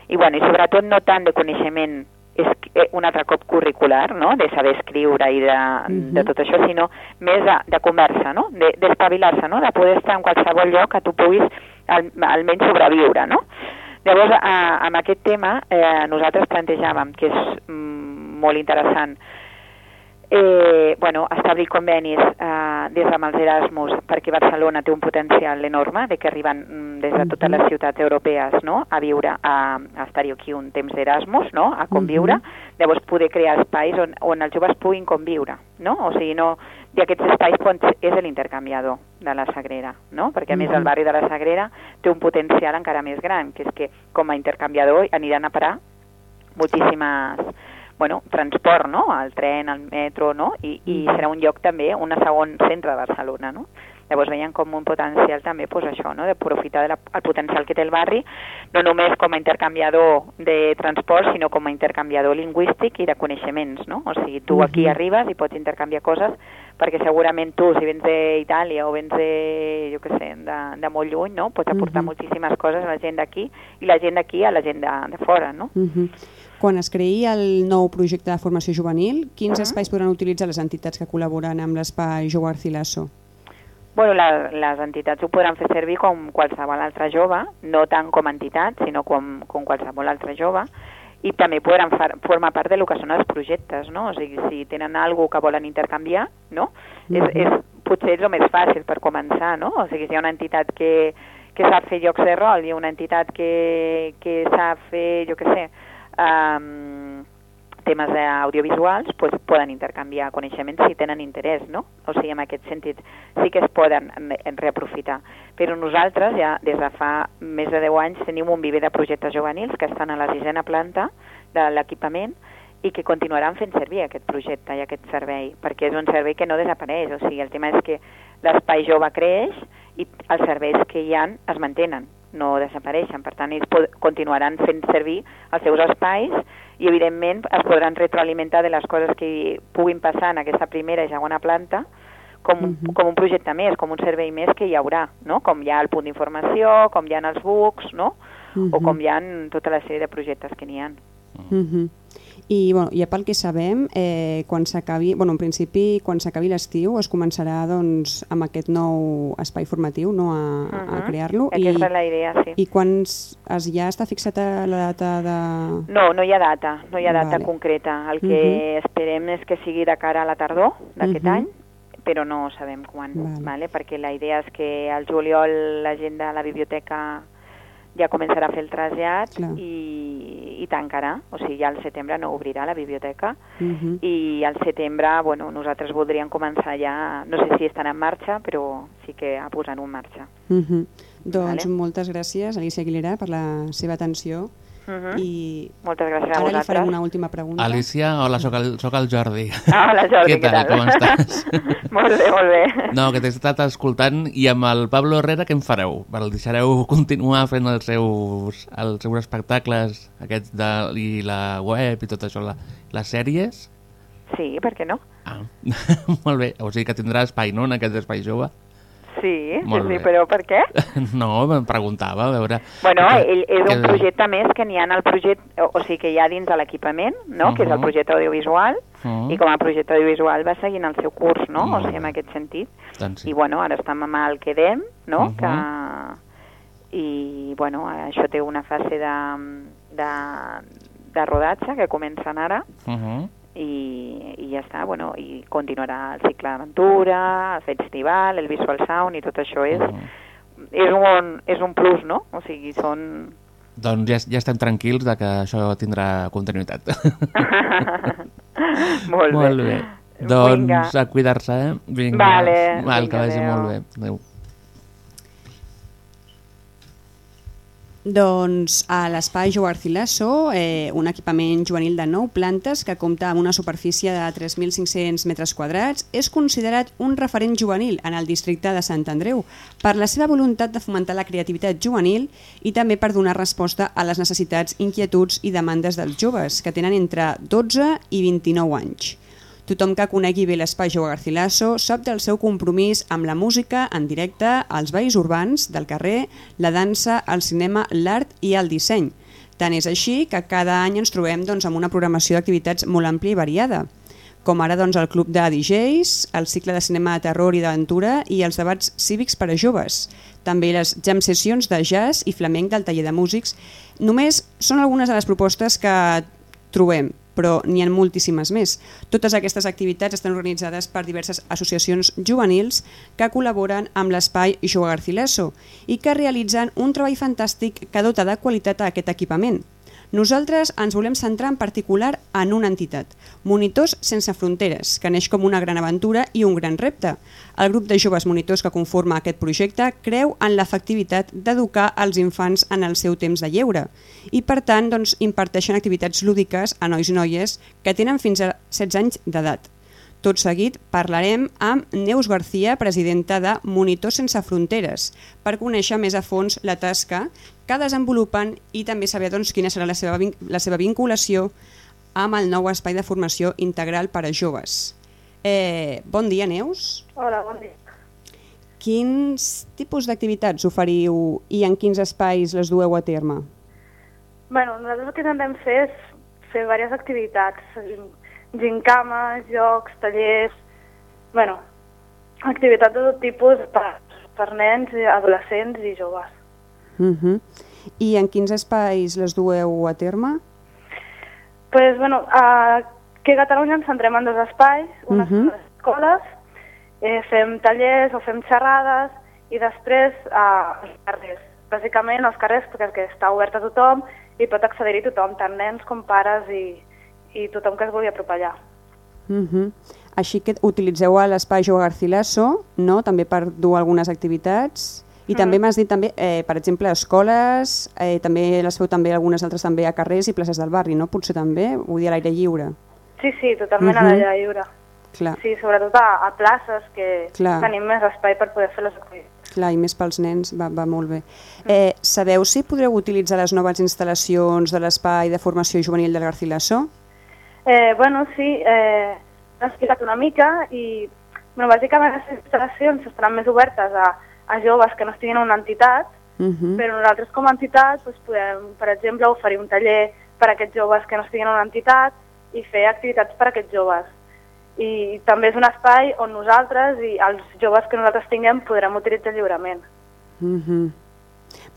i, bueno, i sobretot no tant de coneixement és eh, un altre cop curricular, no?, de saber escriure i de, uh -huh. de tot això, sinó més de, de conversa, no?, d'espavilar-se, de, no?, de poder estar en qualsevol lloc que tu puguis al, almenys sobreviure, no? Llavors, a, amb aquest tema, eh, nosaltres plantejàvem que és mm, molt interessant eh, bueno, establir convenis eh, des amb els Erasmus perquè Barcelona té un potencial enorme de que arriben mm, des de totes les ciutats europees no? a viure, a, a estar-hi aquí un temps d'Erasmus, no? a conviure, uh -huh. llavors poder crear espais on, on els joves puguin conviure, no? o sigui, no, i aquests espais doncs, és l'intercanviador de la Sagrera, no? perquè a més el barri de la Sagrera té un potencial encara més gran, que és que com a intercanviador aniran a parar moltíssimes bueno, transport, no?, el tren, el metro, no?, i, i serà un lloc també, un segon centre de Barcelona, no? Llavors veiem com un potencial també, pues, això, no? d'aprofitar de el potencial que té el barri, no només com a intercanviador de transport, sinó com a intercanviador lingüístic i de coneixements. No? O sigui, tu aquí arribes i pots intercanviar coses perquè segurament tu, si vens d'Itàlia o vens de, jo què sé, de, de molt lluny, no? pots aportar uh -huh. moltíssimes coses a la gent d'aquí i la gent d'aquí a la gent de, de fora. No? Uh -huh. Quan es creï el nou projecte de formació juvenil, quins uh -huh. espais podran utilitzar les entitats que col·laboren amb l'espai Jou Arcilasso? Bueno, la, les entitats ho podran fer servir com qualsevol altre jove, no tant com entitat, sinó com, com qualsevol altre jove, i també podran far, formar part de lo que són els projectes, no? O sigui, si tenen alguna que volen intercanviar, no? Uh -huh. és, és, potser és el més fàcil per començar, no? O sigui, si hi ha una entitat que, que sap fer llocs de rol i una entitat que, que sap fer, jo què sé, um, temes audiovisuals pues, poden intercanviar coneixements si tenen interès, no? O sigui, en aquest sentit sí que es poden reaprofitar. Però nosaltres ja des de fa més de 10 anys tenim un viver de projectes juvenils que estan a la sisena planta de l'equipament i que continuaran fent servir aquest projecte i aquest servei, perquè és un servei que no desapareix, o sigui, el tema és que l'espai jove creix i els serveis que hi han es mantenen, no desapareixen, per tant, ells continuaran fent servir els seus espais i, evidentment, es podran retroalimentar de les coses que puguin passar en aquesta primera i segona planta com, uh -huh. com un projecte més, com un servei més que hi haurà, no? com hi ha el punt d'informació, com hi ha els bucs, no? Uh -huh. o com hi ha tota la sèrie de projectes que n'hi ha. Uh -huh. I bueno, ja pel que sabem, eh, quan s'acabi, bueno, en principi, quan s'acabi l'estiu es començarà doncs, amb aquest nou espai formatiu no, a, uh -huh. a crear-lo. Aquesta I, és la idea, sí. I quan es, ja està fixada la data de... No, no hi ha data, no hi ha data vale. concreta. El que uh -huh. esperem és que sigui de cara a la tardor d'aquest uh -huh. any, però no sabem quan, vale. Vale? perquè la idea és que al juliol la gent de la biblioteca ja començarà a fer el trasllat i, i tancarà, o sigui, ja al setembre no obrirà la biblioteca uh mhm. -huh. i al setembre, bueno, nosaltres voldríem començar ja, no sé si estan en marxa, però sí que a posar-ho en marxa. Uh mhm. -huh. Doncs vale? moltes gràcies, Alicia Aguilera, per la seva atenció Uh. -huh. I Moltes gràcies a vosaltres. Ara li farem una última pregunta. Alicia, hola, sóc el, soc el Jordi. Ah, hola Jordi, què tal? Què tal? Com estàs? molt bé, molt bé. No, que t'he estat escoltant i amb el Pablo Herrera què en fareu? El deixareu continuar fent els seus, els seus espectacles aquests de, i la web i tot això, la, les sèries? Sí, per què no? Ah, molt bé. O sigui que tindrà espai, no?, en aquest espai jove. Sí, sí, sí, però per què? No, em preguntava, a veure... Bueno, ell és un projecte més que n'hi ha en el projecte, o sigui que hi ha dins de l'equipament, no?, uh -huh. que és el projecte audiovisual, uh -huh. i com a projecte audiovisual va seguint el seu curs, no?, uh -huh. o sigui, en aquest sentit. Doncs sí. I, bueno, ara estem amb el Quedem, no?, uh -huh. que... I, bueno, això té una fase de, de, de rodatge que comencen ara, uh -huh i, i ja està, bueno, i continuarà el cicle d'aventura, el festival, el visual sound i tot això és, mm. és, un, és un plus, no? O sigui, són... Doncs ja, ja estem tranquils de que això tindrà continuïtat. molt, molt bé. bé. Doncs Vinga. a cuidar-se, eh? Vinga. Vale, Val, Vinga, que vagi adeu. molt bé. Adéu. Doncs a l'Espai Jo Garcilaso, eh, un equipament juvenil de 9 plantes que compta amb una superfície de 3.500 metres quadrats, és considerat un referent juvenil en el districte de Sant Andreu per la seva voluntat de fomentar la creativitat juvenil i també per donar resposta a les necessitats, inquietuds i demandes dels joves, que tenen entre 12 i 29 anys. Tothom que conegui bé l'espai Joa Garcilaso sap del seu compromís amb la música en directe, els balls urbans del carrer, la dansa, el cinema, l'art i el disseny. Tant és així que cada any ens trobem doncs, amb una programació d'activitats molt àmplia i variada com ara doncs, el club de DJs, el cicle de cinema de terror i d'aventura i els debats cívics per a joves. També les jam sessions de jazz i flamenc del taller de músics. Només són algunes de les propostes que trobem, però n'hi ha moltíssimes més. Totes aquestes activitats estan organitzades per diverses associacions juvenils que col·laboren amb l'espai Joa Garcilaso i que realitzen un treball fantàstic que dota de qualitat a aquest equipament. Nosaltres ens volem centrar en particular en una entitat, Monitors Sense Fronteres, que neix com una gran aventura i un gran repte. El grup de joves monitors que conforma aquest projecte creu en l'efectivitat d'educar els infants en el seu temps de lleure i per tant doncs, imparteixen activitats lúdiques a nois i noies que tenen fins a 16 anys d'edat. Tot seguit parlarem amb Neus García, presidenta de Monitors Sense Fronteres, per conèixer més a fons la tasca que desenvolupen i també saber doncs, quina serà la seva, la seva vinculació amb el nou espai de formació integral per a joves. Eh, bon dia, Neus. Hola, bon dia. Quins tipus d'activitats oferiu i en quins espais les dueu a terme? Bueno, nosaltres el que intentem fer és fer diverses activitats, gincames, jocs, tallers, bueno, activitats de tot tipus per, per nens, adolescents i joves. Uh mhm. -huh. I en quins espais les dueu a terme? Pues, bueno, aquí a Catalunya ens centrem en dos espais, una uh -huh. les escoles, eh, fem tallers o fem xerrades i després eh, carrers. Bàsicament els carrers perquè està obert a tothom i pot accedir-hi tothom, tant nens com pares i, i tothom que es vulgui apropar allà. Uh -huh. Així que utilitzeu l'espai Joa Garcilaso, no? també per dur algunes activitats, i també m'has dit també, eh, per exemple, escoles, eh, també les feu també algunes altres també a carrers i places del barri, no? Potser també, vull dir a l'aire lliure. Sí, sí, totalment Mhm. a l'aire lliure. Clar, Sí, sobretot a, a places que Clar. tenim més espai per poder fer les activitats. clar, i més pels nens, va, va molt bé. Eh, sabeu si podreu utilitzar les noves instal·lacions de l'espai de formació juvenil del Garcilaso? Eh, bueno, sí, eh, he explicat una mica i bueno, bàsicament les instal·lacions estaran més obertes a, a joves que no estiguin en una entitat, Uh -huh. però nosaltres com a entitat doncs, podem, per exemple, oferir un taller per a aquests joves que no estiguin en una entitat i fer activitats per a aquests joves. I també és un espai on nosaltres i els joves que nosaltres tinguem podrem utilitzar lliurement. Uh -huh.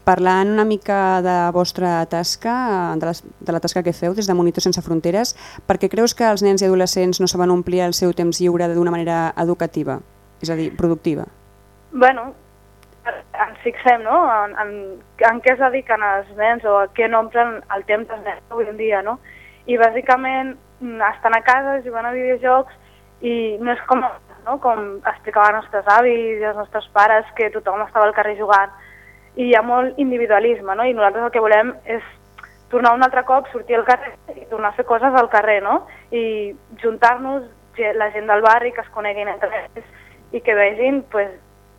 Parlant una mica de la vostra tasca, de, les, de la tasca que feu des de Monitors Sense Fronteres, per què creus que els nens i adolescents no saben omplir el seu temps lliure d'una manera educativa, és a dir, productiva? bueno, ens fixem no? en, en, en què es dediquen els nens o a què no omplen el temps dels nens avui en dia. No? I bàsicament mm, estan a casa jugant a videojocs i no és com, no? com explicaven els nostres avis i els nostres pares que tothom estava al carrer jugant i hi ha molt individualisme no? i nosaltres el que volem és tornar un altre cop, sortir al carrer i tornar a fer coses al carrer no? i juntar-nos la gent del barri que es coneguin entre ells i que vegin pues,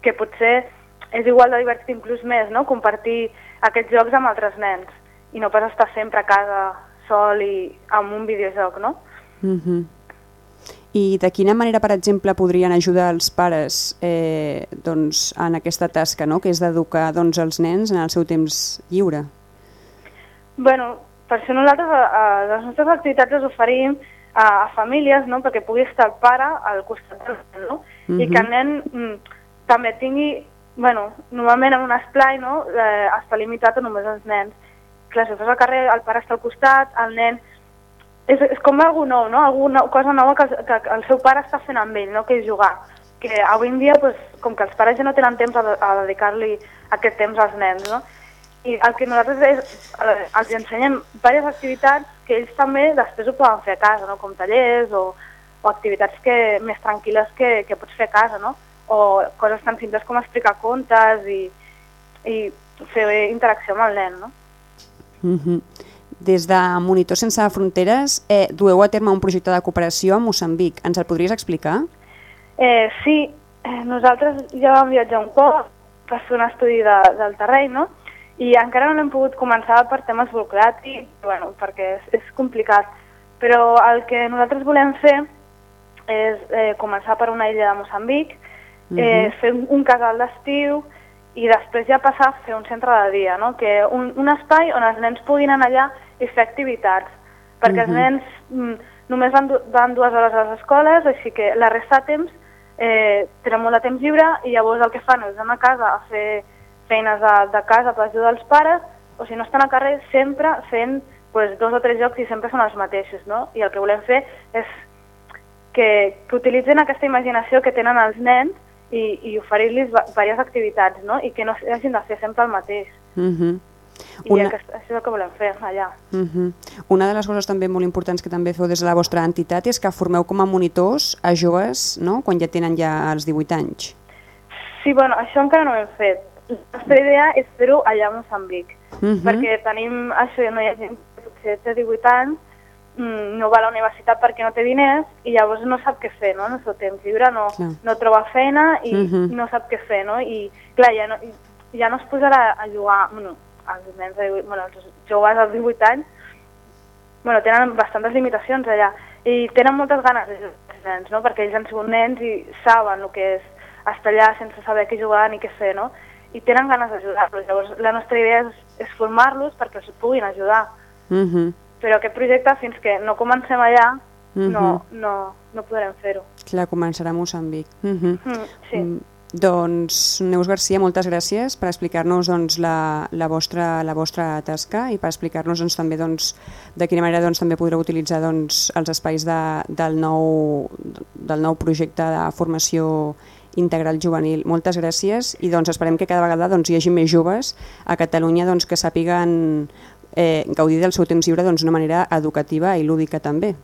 que potser és igual de divertit inclús més, no? compartir aquests jocs amb altres nens i no pas estar sempre a casa sol i amb un videojoc, no? Uh -huh. I de quina manera, per exemple, podrien ajudar els pares eh, doncs, en aquesta tasca, no? que és d'educar doncs, els nens en el seu temps lliure? Bueno, per això nosaltres a, a les nostres activitats les oferim a, a famílies, no? perquè pugui estar el pare al costat del nen, no? I que el nen mm, també tingui, bueno, normalment en un esplai, no? Eh, està limitat a només els nens. Clar, si al carrer, el pare està al costat, el nen... És, és com algú nou, no? Alguna cosa nova que, que el seu pare està fent amb ell, no? Que és jugar. Que avui en dia, pues, com que els pares ja no tenen temps a, a dedicar-li aquest temps als nens, no? I el que nosaltres és, els ensenyem diverses activitats que ells també després ho poden fer a casa, no? com tallers o, o activitats que, més tranquil·les que, que pots fer a casa, no? o coses tan simples com explicar contes i, i fer interacció amb el nen. No? Uh -huh. Des de Monitors Sense Fronteres eh, dueu a terme un projecte de cooperació a Moçambic. Ens el podries explicar? Eh, sí, eh, nosaltres ja vam viatjar un cop per fer un estudi de, del terreny, no? I encara no l'hem pogut començar per temes burocràtics, bueno, perquè és, és complicat. Però el que nosaltres volem fer és eh, començar per una illa de Moçambic, eh, fer un, un casal d'estiu i després ja passar a fer un centre de dia, no? que un, un espai on els nens puguin anar allà i fer activitats, perquè els nens mm, només van, van dues hores a les escoles, així que la resta de temps eh, tenen molt de temps lliure i llavors el que fan és anar a casa a fer feines de, de casa per ajudar els pares, o si no estan al carrer sempre fent pues, dos o tres jocs i sempre són els mateixos, no? I el que volem fer és que, que utilitzin aquesta imaginació que tenen els nens i, i oferir-los diverses activitats, no? I que no hagin de fer sempre el mateix. Uh -huh. I Una- Una... això és el que volem fer allà. Uh -huh. Una de les coses també molt importants que també feu des de la vostra entitat és que formeu com a monitors a joves no? quan ja tenen ja els 18 anys. Sí, bueno, això encara no ho hem fet. La nostra idea és fer-ho allà a Moçambic, Uh -huh. perquè tenim això, no hi ha gent que potser té 18 anys, no va a la universitat perquè no té diners i llavors no sap què fer, no? En el seu temps lliure no, Clar. no troba feina i Mhm. no sap què fer, no? I clar, ja no, ja no es posarà a jugar, bueno, els nens de 18, bueno, els joves als 18 anys, bueno, tenen bastantes limitacions allà i tenen moltes ganes els nens, no? perquè ells han sigut nens i saben el que és estar allà sense saber què jugar ni què fer, no? i tenen ganes d'ajudar-los. Llavors la nostra idea és, és formar-los perquè els puguin ajudar. Uh -huh. Però aquest projecte, fins que no comencem allà, Mhm. no, no, no podrem fer-ho. Clar, començarà a Moçambic. Uh -huh. Mm, sí. Mm, Doncs, Neus Garcia, moltes gràcies per explicar-nos doncs, la, la, vostra, la vostra tasca i per explicar-nos doncs, també doncs, de quina manera doncs, també podreu utilitzar doncs, els espais de, del, nou, del nou projecte de formació integral juvenil. Moltes gràcies i doncs, esperem que cada vegada doncs, hi hagi més joves a Catalunya doncs, que sàpiguen eh, gaudir del seu temps lliure doncs, d'una manera educativa i lúdica també.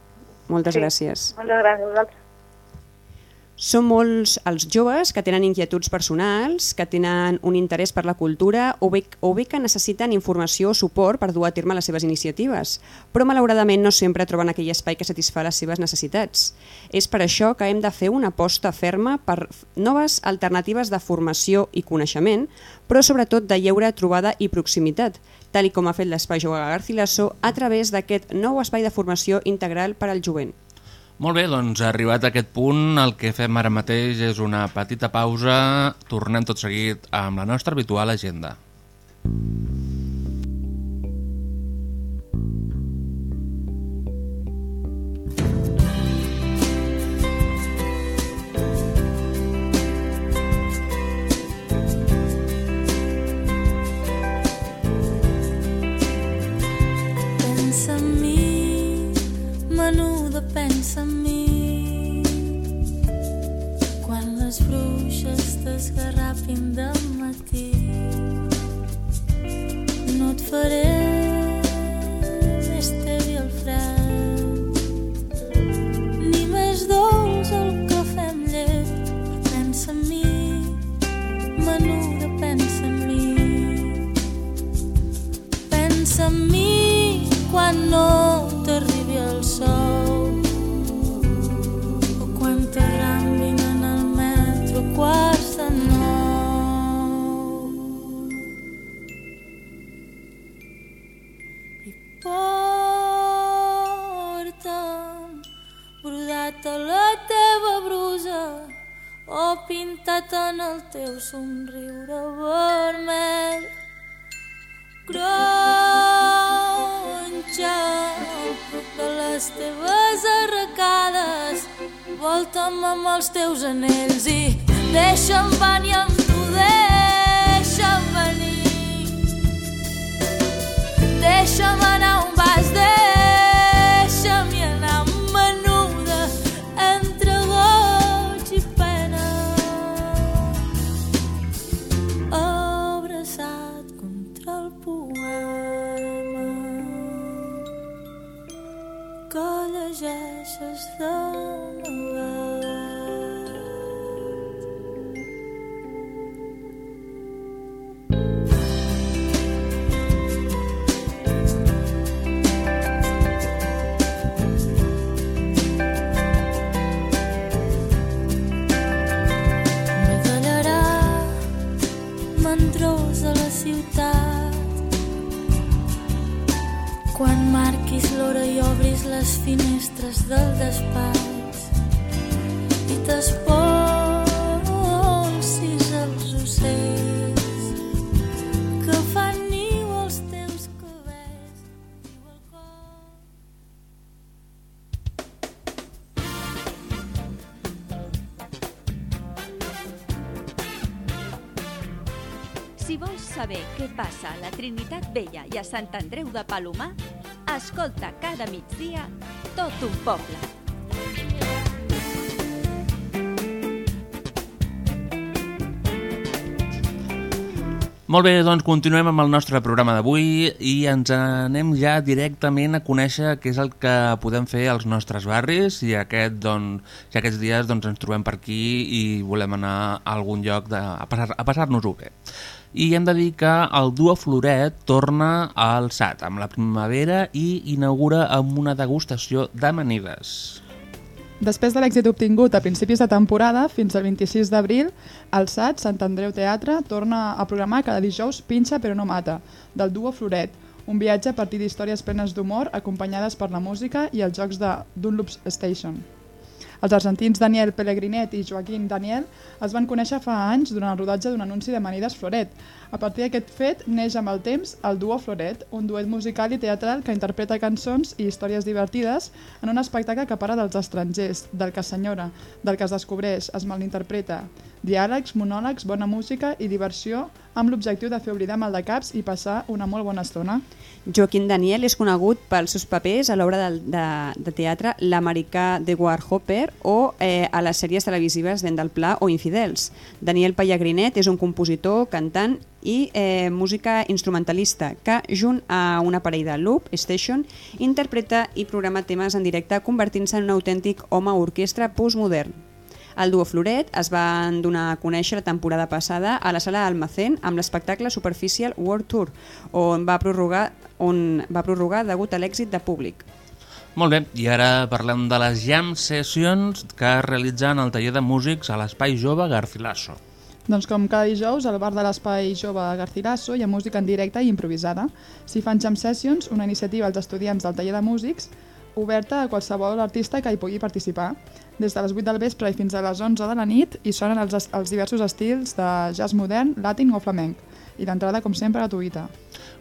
Moltes Sí. gràcies. Moltes gràcies a vosaltres. Són molts els joves que tenen inquietuds personals, que tenen un interès per la cultura o bé, o bé que necessiten informació o suport per dur a terme les seves iniciatives, però malauradament no sempre troben aquell espai que satisfà les seves necessitats. És per això que hem de fer una aposta ferma per noves alternatives de formació i coneixement, però sobretot de lleure, trobada i proximitat, tal com ha fet l'Espai Jove Garcilaso a través d'aquest nou espai de formació integral per al jovent. Molt bé, doncs arribat a aquest punt el que fem ara mateix és una petita pausa, tornem tot seguit amb la nostra habitual agenda. Pensa just the love. Trinitat Vella i a Sant Andreu de Palomar, escolta cada migdia tot un poble. Molt bé, doncs continuem amb el nostre programa d'avui i ens anem ja directament a conèixer què és el que podem fer als nostres barris i aquest, doncs, si aquests dies doncs, ens trobem per aquí i volem anar a algun lloc de, a passar- a passar-nos-ho bé. I hem de dir que el Duo Floret torna al SAT amb la primavera i inaugura amb una degustació d'amanides. Després de l'èxit obtingut a principis de temporada, fins al 26 d'abril, el SAT, Sant Andreu Teatre, torna a programar cada dijous Pinxa però no mata, del duo Floret, un viatge a partir d'històries plenes d'humor acompanyades per la música i els jocs de Dunlop Station. Els argentins Daniel Pellegrinet i Joaquín Daniel es van conèixer fa anys durant el rodatge d'un anunci d'amanides Floret. A partir d'aquest fet, neix amb el temps el duo Floret, un duet musical i teatral que interpreta cançons i històries divertides en un espectacle que parla dels estrangers, del que s'enyora, del que es descobreix, es malinterpreta, Diàlegs, monòlegs, bona música i diversió amb l'objectiu de fer oblidar mal de caps i passar una molt bona estona. Joaquim Daniel és conegut pels seus papers a l'obra de, de, de teatre L'americà de Warhopper o eh, a les sèries televisives Vent del Pla o Infidels. Daniel Pallagrinet és un compositor, cantant i eh, música instrumentalista que, junt a un aparell de loop, Station, interpreta i programa temes en directe convertint-se en un autèntic home orquestra postmodern. El duo Floret es van donar a conèixer la temporada passada a la sala Almacén amb l'espectacle Superficial World Tour, on va prorrogar, on va prorrogar degut a l'èxit de públic. Molt bé, i ara parlem de les jam sessions que es realitzen al taller de músics a l'Espai Jove Garcilaso. Doncs com cada dijous, al bar de l'Espai Jove Garcilaso hi ha música en directe i improvisada. S'hi fan jam sessions, una iniciativa als estudiants del taller de músics, oberta a qualsevol artista que hi pugui participar. Des de les 8 del vespre i fins a les 11 de la nit hi sonen els, els diversos estils de jazz modern, latin o flamenc. I l'entrada, com sempre, gratuïta.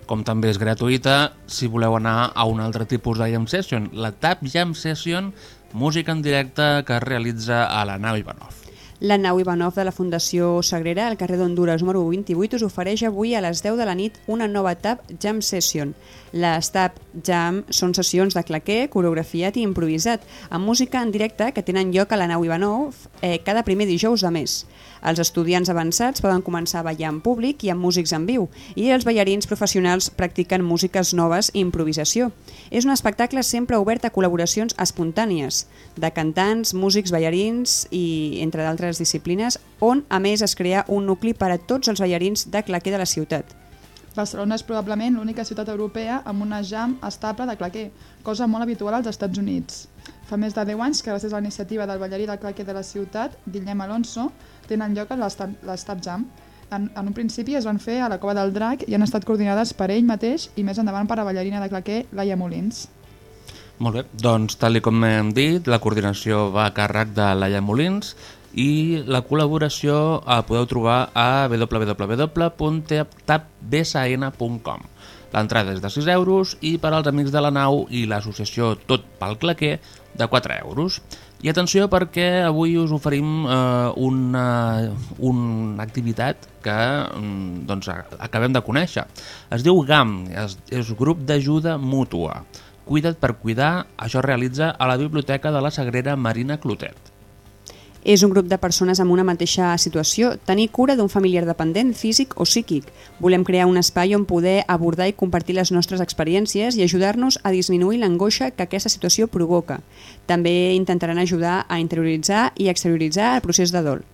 Com també és gratuïta si voleu anar a un altre tipus de jam session, la TAP Jam Session, música en directe que es realitza a la nau Ivanov. La nau Ivanov de la Fundació Sagrera, al carrer d'Honduras número 28, us ofereix avui a les 10 de la nit una nova TAP Jam Session. Les TAP Jam són sessions de claquer, coreografiat i improvisat, amb música en directe que tenen lloc a la nau Ivanov eh, cada primer dijous de mes. Els estudiants avançats poden començar a ballar en públic i amb músics en viu, i els ballarins professionals practiquen músiques noves i improvisació. És un espectacle sempre obert a col·laboracions espontànies, de cantants, músics, ballarins i entre d'altres disciplines, on a més es crea un nucli per a tots els ballarins de claquer de la ciutat. Barcelona és probablement l'única ciutat europea amb una jam estable de claquer, cosa molt habitual als Estats Units. Fa més de 10 anys que gràcies a la iniciativa del ballarí de claquer de la ciutat, Guillem Alonso, tenen lloc les Tap les Tap Jam. En, en un principi es van fer a la Cova del Drac i han estat coordinades per ell mateix i més endavant per la ballarina de claquer Laia Molins. Molt bé, doncs tal i com hem dit, la coordinació va a càrrec de Laia Molins i la col·laboració la podeu trobar a www.tapbsn.com. L'entrada és de 6 euros i per als amics de la nau i l'associació Tot pel Claquer de 4 euros. I atenció perquè avui us oferim eh, una, una activitat que mm, doncs, acabem de conèixer. Es diu GAM, és, és Grup d'Ajuda Mútua. Cuida't per cuidar, això es realitza a la Biblioteca de la Sagrera Marina Clotet. És un grup de persones amb una mateixa situació, tenir cura d'un familiar dependent físic o psíquic. Volem crear un espai on poder abordar i compartir les nostres experiències i ajudar-nos a disminuir l'angoixa que aquesta situació provoca. També intentaran ajudar a interioritzar i exterioritzar el procés de dol.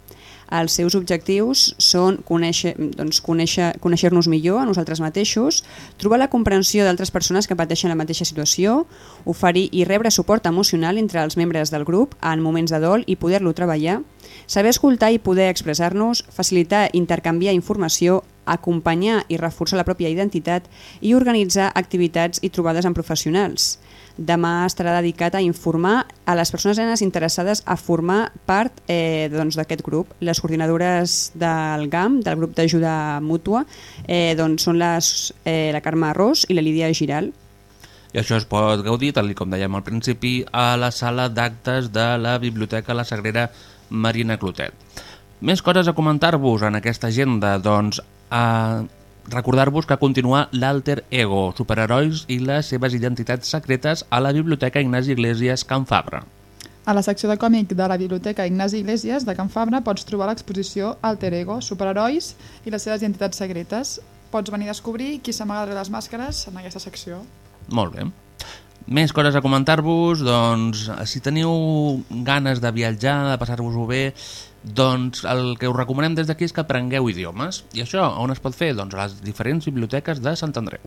Els seus objectius són conèixer- doncs, conèixer- conèixer-nos millor a nosaltres mateixos, trobar la comprensió d'altres persones que pateixen la mateixa situació, oferir i rebre suport emocional entre els membres del grup en moments de dol i poder-lo treballar, saber escoltar i poder expressar-nos, facilitar i intercanviar informació, acompanyar i reforçar la pròpia identitat i organitzar activitats i trobades amb professionals. Demà estarà dedicat a informar a les persones nenes interessades a formar part eh, doncs, d'aquest grup. Les coordinadores del GAM, del grup d'ajuda mútua, eh, doncs, són les, eh, la Carme Ros i la Lídia Giral. I això es pot gaudir, tal com dèiem al principi, a la sala d'actes de la Biblioteca La Sagrera Marina Clotet. Més coses a comentar-vos en aquesta agenda, doncs a recordar-vos que continua l'Alter Ego, superherois i les seves identitats secretes a la Biblioteca Ignasi Iglesias Can Fabra. A la secció de còmic de la Biblioteca Ignasi Iglesias de Can Fabra pots trobar l'exposició Alter Ego, superherois i les seves identitats secretes. Pots venir a descobrir qui s'amaga darrere les màscares en aquesta secció. Molt bé. Més coses a comentar-vos, doncs, si teniu ganes de viatjar, de passar-vos-ho bé, doncs el que us recomanem des d'aquí és que aprengueu idiomes. I això on es pot fer? Doncs a les diferents biblioteques de Sant Andreu.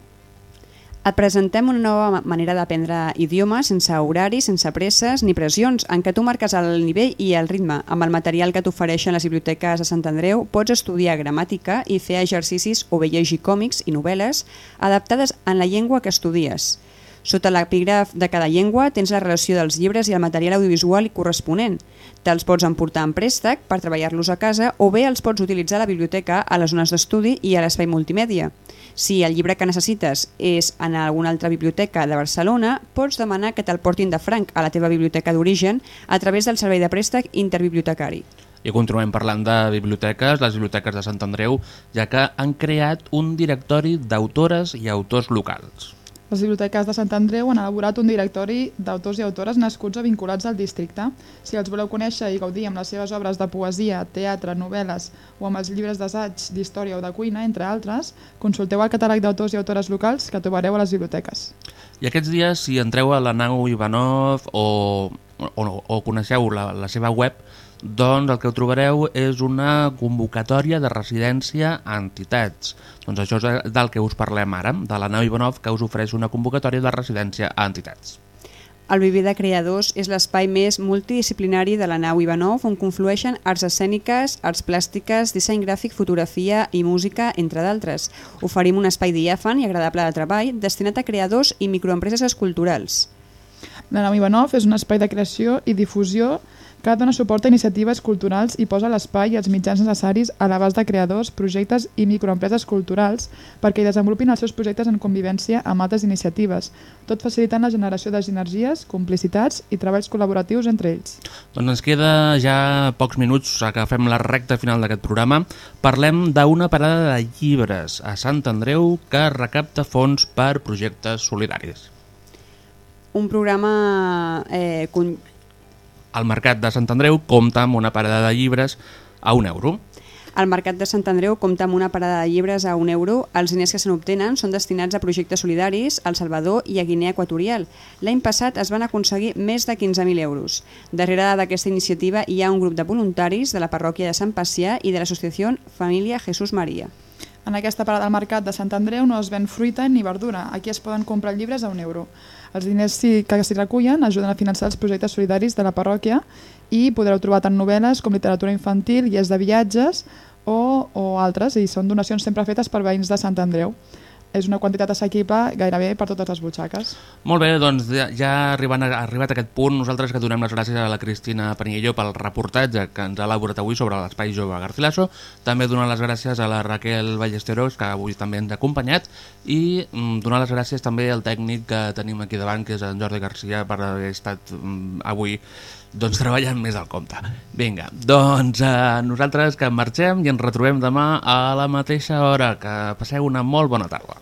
Et presentem una nova ma- manera d'aprendre idiomes sense horaris, sense presses ni pressions, en què tu marques el nivell i el ritme. Amb el material que t'ofereixen les biblioteques de Sant Andreu pots estudiar gramàtica i fer exercicis o bé llegir còmics i novel·les adaptades en la llengua que estudies. Sota l'epígraf de cada llengua tens la relació dels llibres i el material audiovisual corresponent. Te'ls pots emportar en préstec per treballar-los a casa o bé els pots utilitzar a la biblioteca, a les zones d'estudi i a l'espai multimèdia. Si el llibre que necessites és en alguna altra biblioteca de Barcelona, pots demanar que te'l portin de franc a la teva biblioteca d'origen a través del servei de préstec interbibliotecari. I continuem parlant de biblioteques, les biblioteques de Sant Andreu, ja que han creat un directori d'autores i autors locals. Les biblioteques de Sant Andreu han elaborat un directori d'autors i autores nascuts o vinculats al districte. Si els voleu conèixer i gaudir amb les seves obres de poesia, teatre, novel·les o amb els llibres d'assaig, d'història o de cuina, entre altres, consulteu el catàleg d'autors i autores locals que trobareu a les biblioteques. I aquests dies, si entreu a la nau Ivanov o, o, o coneixeu la, la seva web, doncs el que trobareu és una convocatòria de residència a entitats. Doncs això és del que us parlem ara, de la nau Ivanov, que us ofereix una convocatòria de residència a entitats. El Viver de Creadors és l'espai més multidisciplinari de la nau Ivanov on conflueixen arts escèniques, arts plàstiques, disseny gràfic, fotografia i música, entre d'altres. Oferim un espai diàfan i agradable de treball destinat a creadors i microempreses esculturals. La nau Ivanov és un espai de creació i difusió que dona suport a iniciatives culturals i posa l'espai i els mitjans necessaris a l'abast de creadors, projectes i microempreses culturals perquè hi desenvolupin els seus projectes en convivència amb altres iniciatives, tot facilitant la generació de sinergies, complicitats i treballs col·laboratius entre ells. Doncs ens queda ja pocs minuts que fem la recta final d'aquest programa. Parlem d'una parada de llibres a Sant Andreu que recapta fons per projectes solidaris. Un programa eh, con el Mercat de Sant Andreu compta amb una parada de llibres a un euro. El Mercat de Sant Andreu compta amb una parada de llibres a un euro. Els diners que se n'obtenen són destinats a projectes solidaris al Salvador i a Guinea Equatorial. L'any passat es van aconseguir més de 15.000 euros. Darrere d'aquesta iniciativa hi ha un grup de voluntaris de la parròquia de Sant Pacià i de l'associació Família Jesús Maria. En aquesta parada del Mercat de Sant Andreu no es ven fruita ni verdura. Aquí es poden comprar llibres a un euro. Els diners que s'hi recullen ajuden a finançar els projectes solidaris de la parròquia i podreu trobar tant novel·les com literatura infantil, guies de viatges o, o altres, i són donacions sempre fetes per veïns de Sant Andreu és una quantitat assequible gairebé per totes les butxaques. Molt bé, doncs ja, arribant a, arribat a aquest punt, nosaltres que donem les gràcies a la Cristina Paniello pel reportatge que ens ha elaborat avui sobre l'Espai Jove Garcilaso, també donar les gràcies a la Raquel Ballesteros, que avui també ens ha acompanyat, i mm, donar les gràcies també al tècnic que tenim aquí davant, que és en Jordi Garcia, per haver estat mm, avui doncs treballen més al compte. Vinga, doncs eh, nosaltres que marxem i ens retrobem demà a la mateixa hora. Que passeu una molt bona tarda.